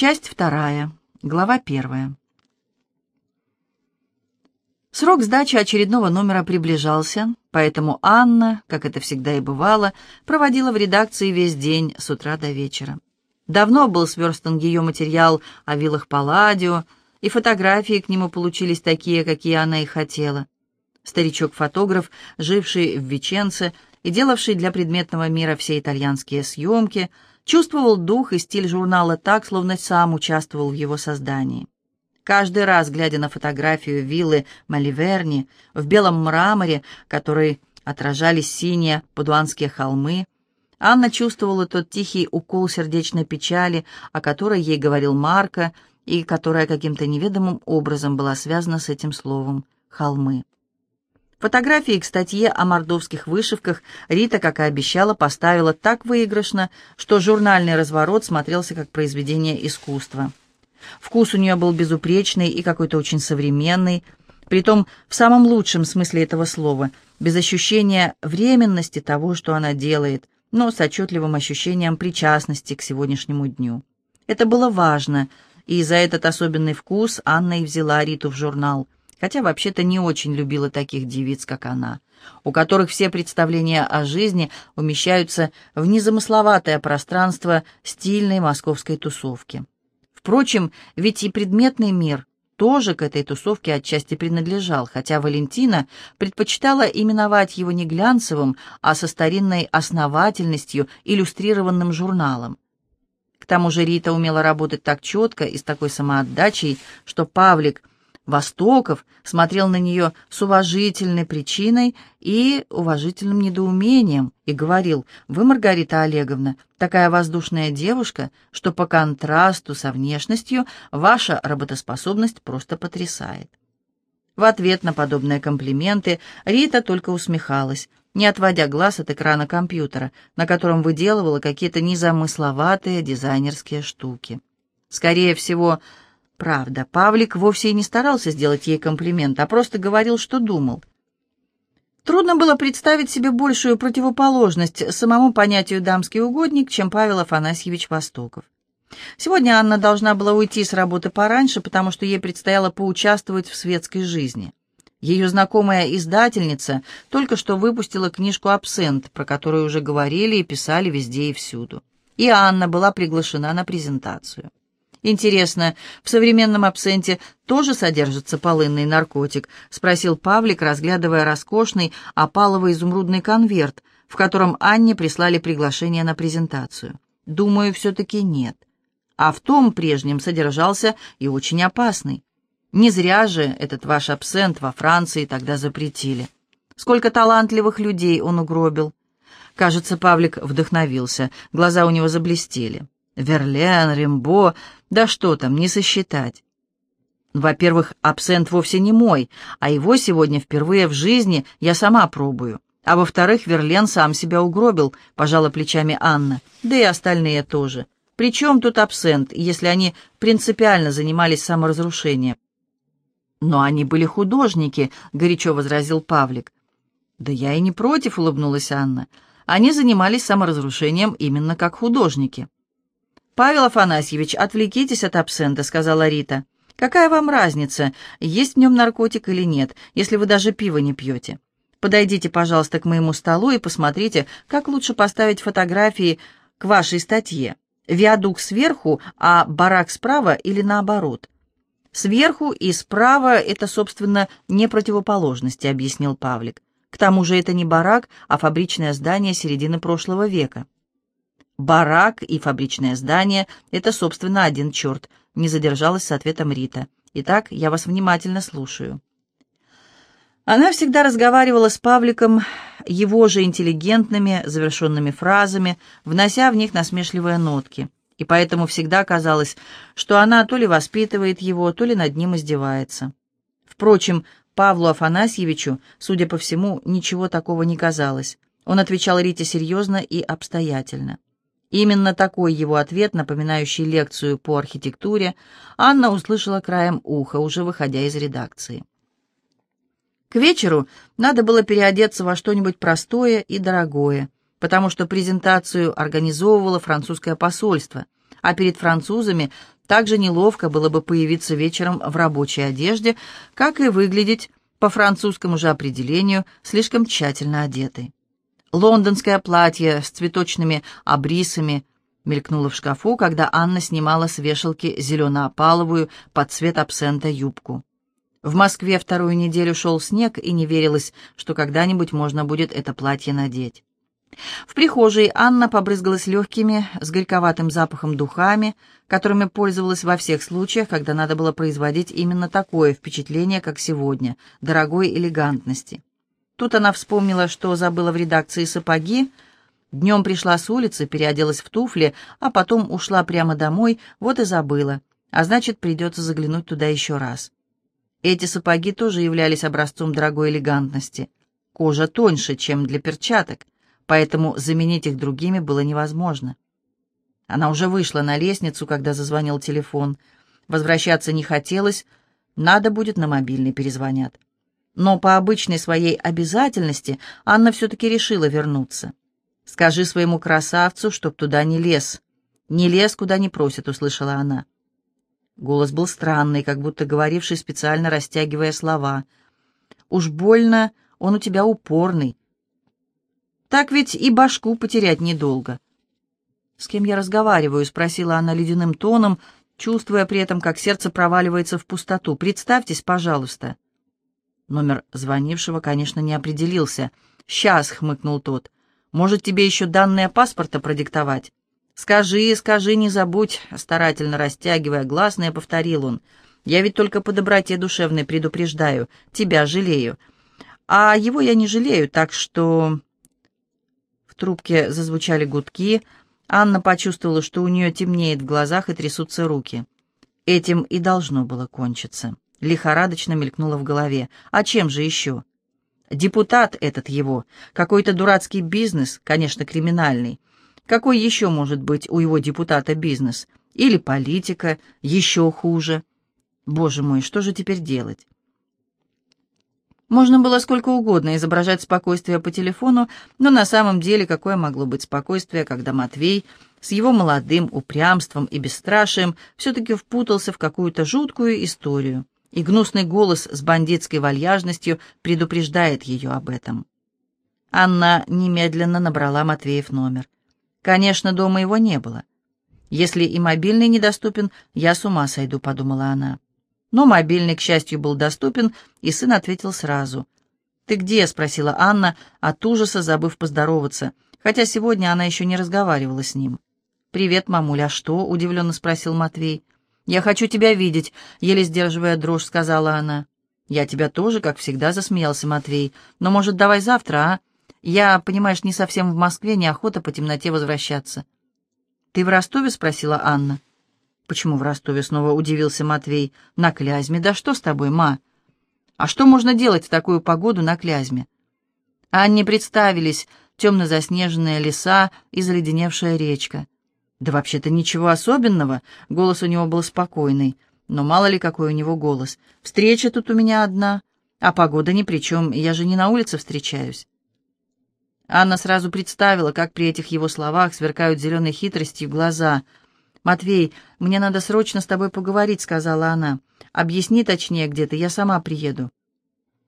Часть вторая. Глава первая. Срок сдачи очередного номера приближался, поэтому Анна, как это всегда и бывало, проводила в редакции весь день с утра до вечера. Давно был сверстан ее материал о виллах Палладио, и фотографии к нему получились такие, какие она и хотела. Старичок-фотограф, живший в Веченце и делавший для предметного мира все итальянские съемки, чувствовал дух и стиль журнала так, словно сам участвовал в его создании. Каждый раз, глядя на фотографию виллы Маливерни в белом мраморе, который отражали синие падуанские холмы, Анна чувствовала тот тихий укол сердечной печали, о которой ей говорил Марко, и которая каким-то неведомым образом была связана с этим словом «холмы». Фотографии к статье о мордовских вышивках Рита, как и обещала, поставила так выигрышно, что журнальный разворот смотрелся как произведение искусства. Вкус у нее был безупречный и какой-то очень современный, притом в самом лучшем смысле этого слова, без ощущения временности того, что она делает, но с отчетливым ощущением причастности к сегодняшнему дню. Это было важно, и за этот особенный вкус Анна и взяла Риту в журнал – хотя вообще-то не очень любила таких девиц, как она, у которых все представления о жизни умещаются в незамысловатое пространство стильной московской тусовки. Впрочем, ведь и предметный мир тоже к этой тусовке отчасти принадлежал, хотя Валентина предпочитала именовать его не глянцевым, а со старинной основательностью иллюстрированным журналом. К тому же Рита умела работать так четко и с такой самоотдачей, что Павлик Востоков смотрел на нее с уважительной причиной и уважительным недоумением и говорил, «Вы, Маргарита Олеговна, такая воздушная девушка, что по контрасту со внешностью ваша работоспособность просто потрясает». В ответ на подобные комплименты Рита только усмехалась, не отводя глаз от экрана компьютера, на котором выделывала какие-то незамысловатые дизайнерские штуки. Скорее всего, Правда, Павлик вовсе и не старался сделать ей комплимент, а просто говорил, что думал. Трудно было представить себе большую противоположность самому понятию «дамский угодник», чем Павел Афанасьевич Востоков. Сегодня Анна должна была уйти с работы пораньше, потому что ей предстояло поучаствовать в светской жизни. Ее знакомая издательница только что выпустила книжку «Абсент», про которую уже говорили и писали везде и всюду. И Анна была приглашена на презентацию. «Интересно, в современном абсенте тоже содержится полынный наркотик?» — спросил Павлик, разглядывая роскошный опалово-изумрудный конверт, в котором Анне прислали приглашение на презентацию. «Думаю, все-таки нет. А в том прежнем содержался и очень опасный. Не зря же этот ваш абсент во Франции тогда запретили. Сколько талантливых людей он угробил!» Кажется, Павлик вдохновился, глаза у него заблестели. Верлен, Рембо, да что там, не сосчитать. Во-первых, абсент вовсе не мой, а его сегодня впервые в жизни я сама пробую. А во-вторых, Верлен сам себя угробил, пожала плечами Анна, да и остальные тоже. Причем тут абсент, если они принципиально занимались саморазрушением? Но они были художники, горячо возразил Павлик. Да я и не против, улыбнулась Анна. Они занимались саморазрушением именно как художники. «Павел Афанасьевич, отвлекитесь от абсента», — сказала Рита. «Какая вам разница, есть в нем наркотик или нет, если вы даже пиво не пьете? Подойдите, пожалуйста, к моему столу и посмотрите, как лучше поставить фотографии к вашей статье. Виадук сверху, а барак справа или наоборот?» «Сверху и справа — это, собственно, не противоположности», — объяснил Павлик. «К тому же это не барак, а фабричное здание середины прошлого века». Барак и фабричное здание — это, собственно, один черт, не задержалась с ответом Рита. Итак, я вас внимательно слушаю. Она всегда разговаривала с Павликом его же интеллигентными, завершенными фразами, внося в них насмешливые нотки, и поэтому всегда казалось, что она то ли воспитывает его, то ли над ним издевается. Впрочем, Павлу Афанасьевичу, судя по всему, ничего такого не казалось. Он отвечал Рите серьезно и обстоятельно. Именно такой его ответ, напоминающий лекцию по архитектуре, Анна услышала краем уха, уже выходя из редакции. К вечеру надо было переодеться во что-нибудь простое и дорогое, потому что презентацию организовывало французское посольство, а перед французами Так же неловко было бы появиться вечером в рабочей одежде, как и выглядеть, по французскому же определению, слишком тщательно одетой. Лондонское платье с цветочными обрисами мелькнуло в шкафу, когда Анна снимала с вешалки зелено-опаловую под цвет абсента юбку. В Москве вторую неделю шел снег, и не верилось, что когда-нибудь можно будет это платье надеть. В прихожей Анна побрызгалась легкими, с горьковатым запахом духами, которыми пользовалась во всех случаях, когда надо было производить именно такое впечатление, как сегодня, дорогой элегантности. Тут она вспомнила, что забыла в редакции сапоги, днем пришла с улицы, переоделась в туфли, а потом ушла прямо домой, вот и забыла, а значит, придется заглянуть туда еще раз. Эти сапоги тоже являлись образцом дорогой элегантности. Кожа тоньше, чем для перчаток, поэтому заменить их другими было невозможно. Она уже вышла на лестницу, когда зазвонил телефон. Возвращаться не хотелось, надо будет на мобильный перезвонят. Но по обычной своей обязательности Анна все-таки решила вернуться. «Скажи своему красавцу, чтоб туда не лез. Не лез, куда не просят», — услышала она. Голос был странный, как будто говоривший, специально растягивая слова. «Уж больно, он у тебя упорный. Так ведь и башку потерять недолго». «С кем я разговариваю?» — спросила она ледяным тоном, чувствуя при этом, как сердце проваливается в пустоту. «Представьтесь, пожалуйста». Номер звонившего, конечно, не определился. «Сейчас», — хмыкнул тот. «Может, тебе еще данные паспорта продиктовать?» «Скажи, скажи, не забудь», — старательно растягивая гласное, повторил он. «Я ведь только по доброте душевной предупреждаю, тебя жалею. А его я не жалею, так что...» В трубке зазвучали гудки. Анна почувствовала, что у нее темнеет в глазах и трясутся руки. Этим и должно было кончиться. Лихорадочно мелькнуло в голове. А чем же еще? Депутат этот его, какой-то дурацкий бизнес, конечно, криминальный. Какой еще может быть у его депутата бизнес? Или политика, еще хуже? Боже мой, что же теперь делать? Можно было сколько угодно изображать спокойствие по телефону, но на самом деле какое могло быть спокойствие, когда Матвей с его молодым упрямством и бесстрашием все-таки впутался в какую-то жуткую историю, и гнусный голос с бандитской вальяжностью предупреждает ее об этом. Анна немедленно набрала Матвеев номер. Конечно, дома его не было. Если и мобильный недоступен, я с ума сойду, подумала она. Но мобильный, к счастью, был доступен, и сын ответил сразу. «Ты где?» — спросила Анна, от ужаса забыв поздороваться, хотя сегодня она еще не разговаривала с ним. «Привет, мамуля, а что?» — удивленно спросил Матвей. «Я хочу тебя видеть», — еле сдерживая дрожь, сказала она. «Я тебя тоже, как всегда», — засмеялся Матвей. «Но, может, давай завтра, а? Я, понимаешь, не совсем в Москве, неохота по темноте возвращаться. «Ты в Ростове?» — спросила Анна. «Почему в Ростове?» — снова удивился Матвей. «На Клязьме. Да что с тобой, ма?» «А что можно делать в такую погоду на Клязьме?» Анне представились темно-заснеженные леса и заледеневшая речка. «Да вообще-то ничего особенного», — голос у него был спокойный. «Но мало ли какой у него голос. Встреча тут у меня одна, а погода ни при чем, я же не на улице встречаюсь». Анна сразу представила, как при этих его словах сверкают зеленой хитростью глаза. «Матвей, мне надо срочно с тобой поговорить», — сказала она. «Объясни точнее, где ты, я сама приеду».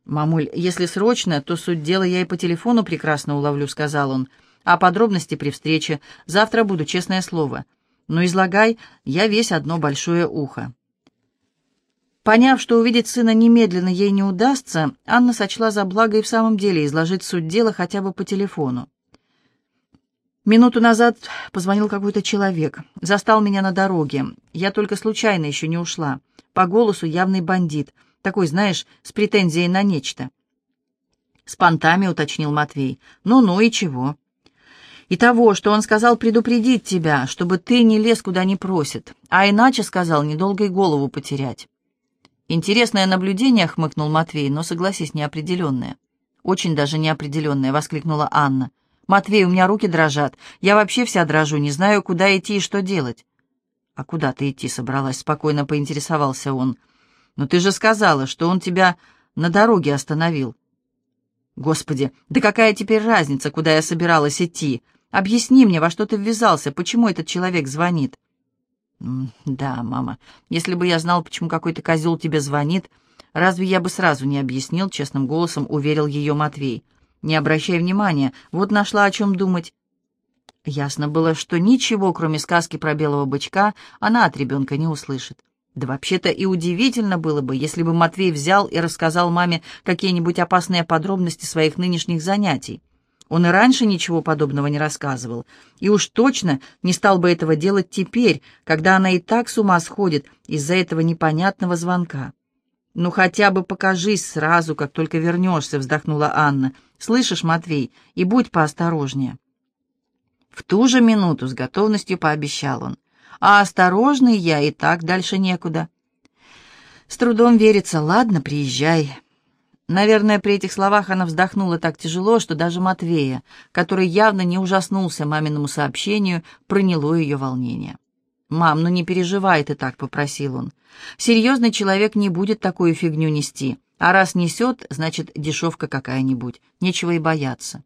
«Мамуль, если срочно, то суть дела я и по телефону прекрасно уловлю», — сказал он. «А подробности при встрече. Завтра буду, честное слово. Но излагай, я весь одно большое ухо». Поняв, что увидеть сына немедленно ей не удастся, Анна сочла за благо и в самом деле изложить суть дела хотя бы по телефону. Минуту назад позвонил какой-то человек. Застал меня на дороге. Я только случайно еще не ушла. По голосу явный бандит. Такой, знаешь, с претензией на нечто. С понтами, уточнил Матвей. Ну-ну и чего? И того, что он сказал предупредить тебя, чтобы ты не лез куда не просит. А иначе, сказал, недолго и голову потерять. «Интересное наблюдение», — хмыкнул Матвей, но, согласись, неопределенное. «Очень даже неопределенное», — воскликнула Анна. «Матвей, у меня руки дрожат. Я вообще вся дрожу, не знаю, куда идти и что делать». «А куда ты идти собралась?» — спокойно поинтересовался он. «Но ты же сказала, что он тебя на дороге остановил». «Господи, да какая теперь разница, куда я собиралась идти? Объясни мне, во что ты ввязался, почему этот человек звонит?» «Да, мама, если бы я знал, почему какой-то козел тебе звонит, разве я бы сразу не объяснил?» — честным голосом уверил ее Матвей. «Не обращай внимания, вот нашла о чем думать». Ясно было, что ничего, кроме сказки про белого бычка, она от ребенка не услышит. Да вообще-то и удивительно было бы, если бы Матвей взял и рассказал маме какие-нибудь опасные подробности своих нынешних занятий. Он и раньше ничего подобного не рассказывал, и уж точно не стал бы этого делать теперь, когда она и так с ума сходит из-за этого непонятного звонка. «Ну хотя бы покажись сразу, как только вернешься», — вздохнула Анна. «Слышишь, Матвей, и будь поосторожнее». В ту же минуту с готовностью пообещал он. «А осторожный я и так дальше некуда». «С трудом верится. Ладно, приезжай». Наверное, при этих словах она вздохнула так тяжело, что даже Матвея, который явно не ужаснулся маминому сообщению, проняло ее волнение. «Мам, ну не переживай ты так», — попросил он. «Серьезный человек не будет такую фигню нести, а раз несет, значит, дешевка какая-нибудь, нечего и бояться».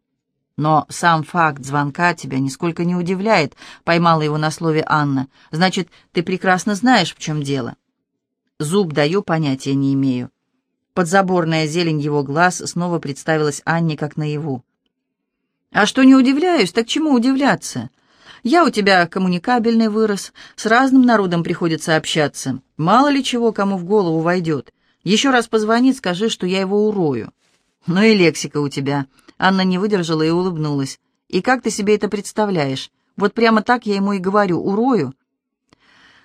«Но сам факт звонка тебя нисколько не удивляет», — поймала его на слове Анна. «Значит, ты прекрасно знаешь, в чем дело». «Зуб даю, понятия не имею. Подзаборная зелень его глаз снова представилась Анне как наяву. «А что не удивляюсь, так чему удивляться? Я у тебя коммуникабельный вырос, с разным народом приходится общаться. Мало ли чего кому в голову войдет. Еще раз позвони, скажи, что я его урою». «Ну и лексика у тебя». Анна не выдержала и улыбнулась. «И как ты себе это представляешь? Вот прямо так я ему и говорю, урою».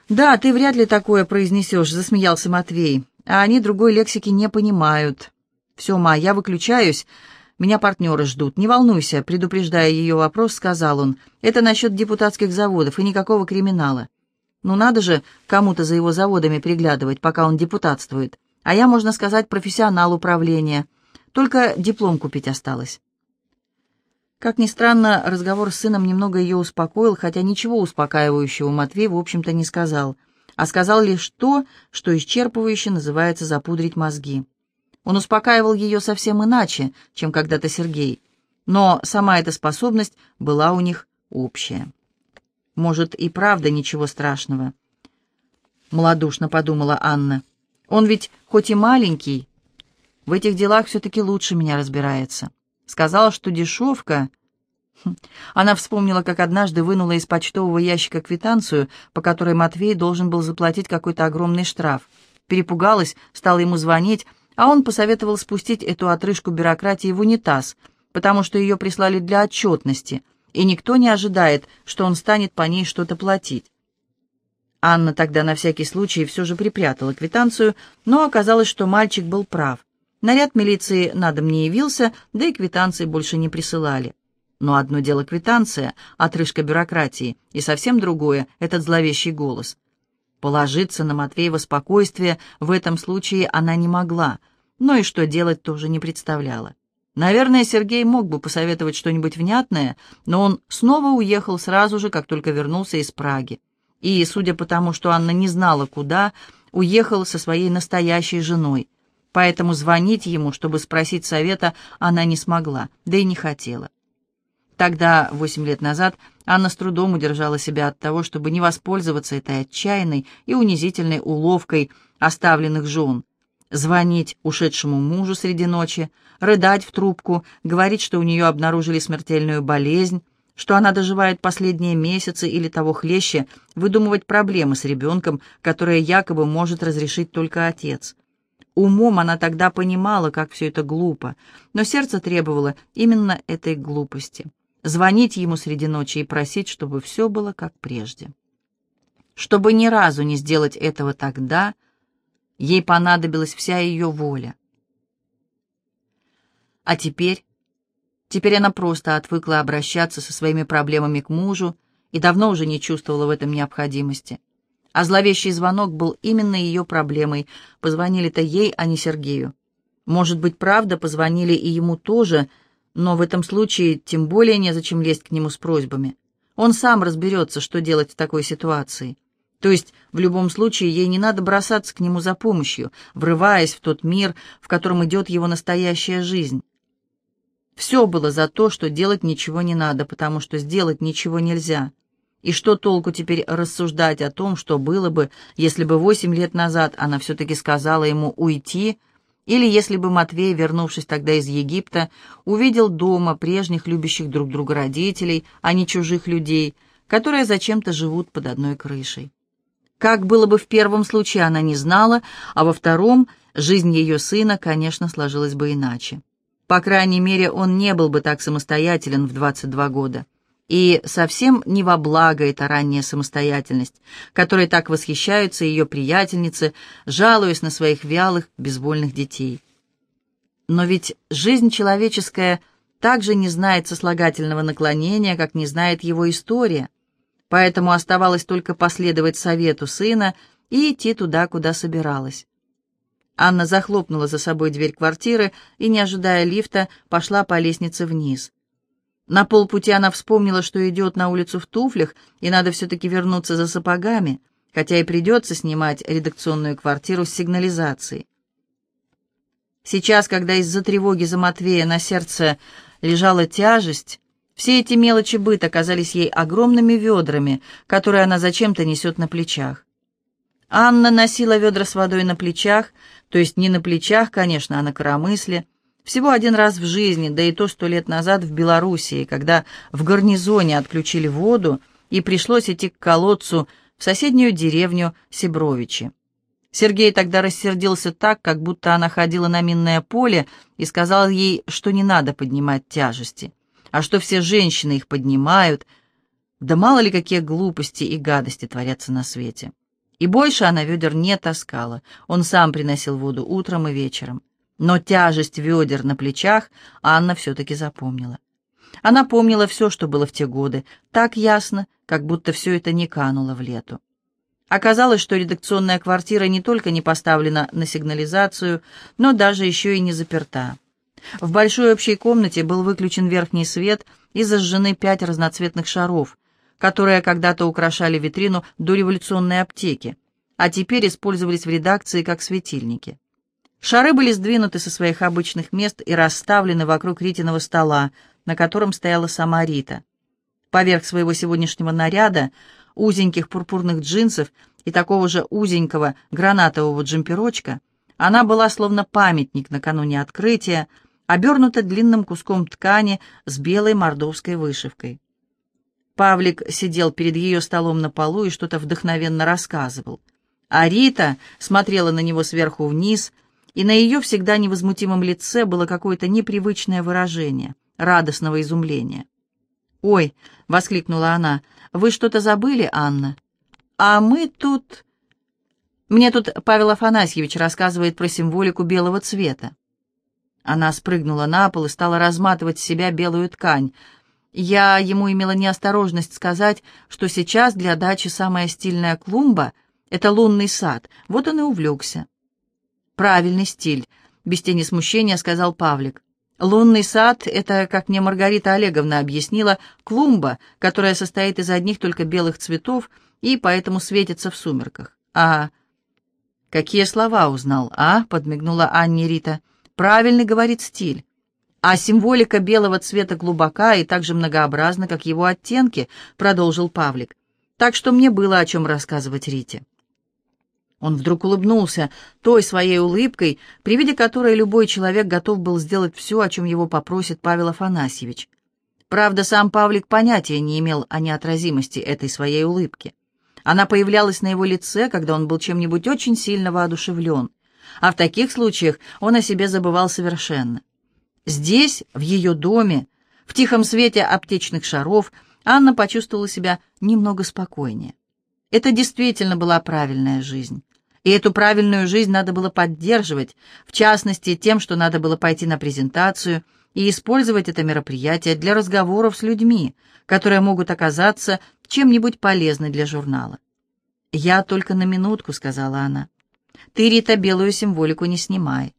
«Да, ты вряд ли такое произнесешь», — засмеялся Матвей а они другой лексики не понимают. «Все, ма, я выключаюсь. Меня партнеры ждут. Не волнуйся», — предупреждая ее вопрос, сказал он. «Это насчет депутатских заводов и никакого криминала. Ну надо же кому-то за его заводами приглядывать, пока он депутатствует. А я, можно сказать, профессионал управления. Только диплом купить осталось». Как ни странно, разговор с сыном немного ее успокоил, хотя ничего успокаивающего Матвей, в общем-то, не сказал — а сказал лишь то, что исчерпывающе называется запудрить мозги. Он успокаивал ее совсем иначе, чем когда-то Сергей, но сама эта способность была у них общая. «Может, и правда ничего страшного?» — малодушно подумала Анна. «Он ведь хоть и маленький, в этих делах все-таки лучше меня разбирается. Сказал, что дешевка она вспомнила, как однажды вынула из почтового ящика квитанцию, по которой Матвей должен был заплатить какой-то огромный штраф. Перепугалась, стала ему звонить, а он посоветовал спустить эту отрыжку бюрократии в унитаз, потому что ее прислали для отчетности, и никто не ожидает, что он станет по ней что-то платить. Анна тогда на всякий случай все же припрятала квитанцию, но оказалось, что мальчик был прав. Наряд милиции на дом не явился, да и квитанции больше не присылали. Но одно дело квитанция, отрыжка бюрократии, и совсем другое — этот зловещий голос. Положиться на Матвеева спокойствие в этом случае она не могла, но и что делать тоже не представляла. Наверное, Сергей мог бы посоветовать что-нибудь внятное, но он снова уехал сразу же, как только вернулся из Праги. И, судя по тому, что Анна не знала, куда, уехал со своей настоящей женой. Поэтому звонить ему, чтобы спросить совета, она не смогла, да и не хотела. Тогда, восемь лет назад, Анна с трудом удержала себя от того, чтобы не воспользоваться этой отчаянной и унизительной уловкой оставленных жен. Звонить ушедшему мужу среди ночи, рыдать в трубку, говорить, что у нее обнаружили смертельную болезнь, что она доживает последние месяцы или того хлеще, выдумывать проблемы с ребенком, которые якобы может разрешить только отец. Умом она тогда понимала, как все это глупо, но сердце требовало именно этой глупости звонить ему среди ночи и просить, чтобы все было как прежде. Чтобы ни разу не сделать этого тогда, ей понадобилась вся ее воля. А теперь? Теперь она просто отвыкла обращаться со своими проблемами к мужу и давно уже не чувствовала в этом необходимости. А зловещий звонок был именно ее проблемой. Позвонили-то ей, а не Сергею. Может быть, правда, позвонили и ему тоже — но в этом случае тем более незачем лезть к нему с просьбами. Он сам разберется, что делать в такой ситуации. То есть, в любом случае, ей не надо бросаться к нему за помощью, врываясь в тот мир, в котором идет его настоящая жизнь. Все было за то, что делать ничего не надо, потому что сделать ничего нельзя. И что толку теперь рассуждать о том, что было бы, если бы восемь лет назад она все-таки сказала ему уйти, или если бы Матвей, вернувшись тогда из Египта, увидел дома прежних любящих друг друга родителей, а не чужих людей, которые зачем-то живут под одной крышей. Как было бы в первом случае, она не знала, а во втором жизнь ее сына, конечно, сложилась бы иначе. По крайней мере, он не был бы так самостоятелен в 22 года. И совсем не во благо эта ранняя самостоятельность, которой так восхищаются ее приятельницы, жалуясь на своих вялых, безвольных детей. Но ведь жизнь человеческая также не знает сослагательного наклонения, как не знает его история, поэтому оставалось только последовать совету сына и идти туда, куда собиралась. Анна захлопнула за собой дверь квартиры и, не ожидая лифта, пошла по лестнице вниз. На полпути она вспомнила, что идет на улицу в туфлях, и надо все-таки вернуться за сапогами, хотя и придется снимать редакционную квартиру с сигнализацией. Сейчас, когда из-за тревоги за Матвея на сердце лежала тяжесть, все эти мелочи быта казались ей огромными ведрами, которые она зачем-то несет на плечах. Анна носила ведра с водой на плечах, то есть не на плечах, конечно, а на коромысле, всего один раз в жизни, да и то сто лет назад в Белоруссии, когда в гарнизоне отключили воду и пришлось идти к колодцу в соседнюю деревню Сибровичи. Сергей тогда рассердился так, как будто она ходила на минное поле и сказал ей, что не надо поднимать тяжести, а что все женщины их поднимают, да мало ли какие глупости и гадости творятся на свете. И больше она ведер не таскала, он сам приносил воду утром и вечером. Но тяжесть ведер на плечах Анна все-таки запомнила. Она помнила все, что было в те годы, так ясно, как будто все это не кануло в лету. Оказалось, что редакционная квартира не только не поставлена на сигнализацию, но даже еще и не заперта. В большой общей комнате был выключен верхний свет и зажжены пять разноцветных шаров, которые когда-то украшали витрину дореволюционной аптеки, а теперь использовались в редакции как светильники. Шары были сдвинуты со своих обычных мест и расставлены вокруг Ритиного стола, на котором стояла сама Рита. Поверх своего сегодняшнего наряда, узеньких пурпурных джинсов и такого же узенького гранатового джемперочка, она была словно памятник накануне открытия, обернута длинным куском ткани с белой мордовской вышивкой. Павлик сидел перед ее столом на полу и что-то вдохновенно рассказывал. А Рита смотрела на него сверху вниз, и на ее всегда невозмутимом лице было какое-то непривычное выражение, радостного изумления. «Ой!» — воскликнула она. «Вы что-то забыли, Анна?» «А мы тут...» «Мне тут Павел Афанасьевич рассказывает про символику белого цвета». Она спрыгнула на пол и стала разматывать с себя белую ткань. Я ему имела неосторожность сказать, что сейчас для дачи самая стильная клумба — это лунный сад. Вот он и увлекся. «Правильный стиль», — без тени смущения сказал Павлик. «Лунный сад — это, как мне Маргарита Олеговна объяснила, клумба, которая состоит из одних только белых цветов и поэтому светится в сумерках. А какие слова узнал, а?» — подмигнула Анне Рита. «Правильный, — говорит, — стиль. А символика белого цвета глубока и так же многообразна, как его оттенки», — продолжил Павлик. «Так что мне было о чем рассказывать Рите». Он вдруг улыбнулся той своей улыбкой, при виде которой любой человек готов был сделать все, о чем его попросит Павел Афанасьевич. Правда, сам Павлик понятия не имел о неотразимости этой своей улыбки. Она появлялась на его лице, когда он был чем-нибудь очень сильно воодушевлен, а в таких случаях он о себе забывал совершенно. Здесь, в ее доме, в тихом свете аптечных шаров, Анна почувствовала себя немного спокойнее. Это действительно была правильная жизнь. И эту правильную жизнь надо было поддерживать, в частности, тем, что надо было пойти на презентацию и использовать это мероприятие для разговоров с людьми, которые могут оказаться чем-нибудь полезны для журнала. «Я только на минутку», — сказала она. «Ты, Рита, белую символику не снимай.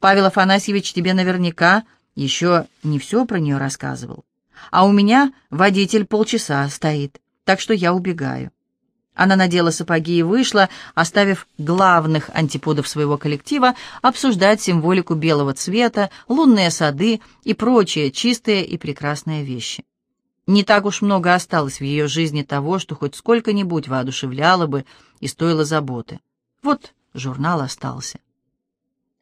Павел Афанасьевич тебе наверняка еще не все про нее рассказывал. А у меня водитель полчаса стоит, так что я убегаю». Она надела сапоги и вышла, оставив главных антиподов своего коллектива обсуждать символику белого цвета, лунные сады и прочие чистые и прекрасные вещи. Не так уж много осталось в ее жизни того, что хоть сколько-нибудь воодушевляло бы и стоило заботы. Вот журнал остался.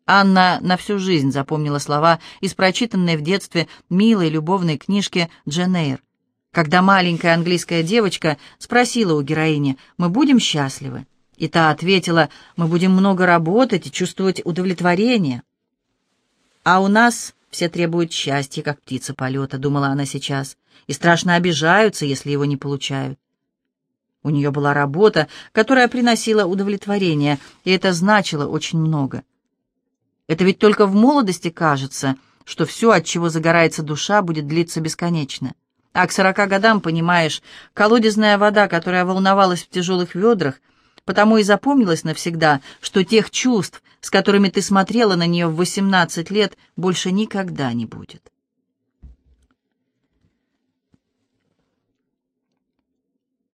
Анна на всю жизнь запомнила слова из прочитанной в детстве милой любовной книжки Джен когда маленькая английская девочка спросила у героини «Мы будем счастливы?» И та ответила «Мы будем много работать и чувствовать удовлетворение». А у нас все требуют счастья, как птица полета, думала она сейчас, и страшно обижаются, если его не получают. У нее была работа, которая приносила удовлетворение, и это значило очень много. Это ведь только в молодости кажется, что все, от чего загорается душа, будет длиться бесконечно. А к сорока годам, понимаешь, колодезная вода, которая волновалась в тяжелых ведрах, потому и запомнилась навсегда, что тех чувств, с которыми ты смотрела на нее в восемнадцать лет, больше никогда не будет.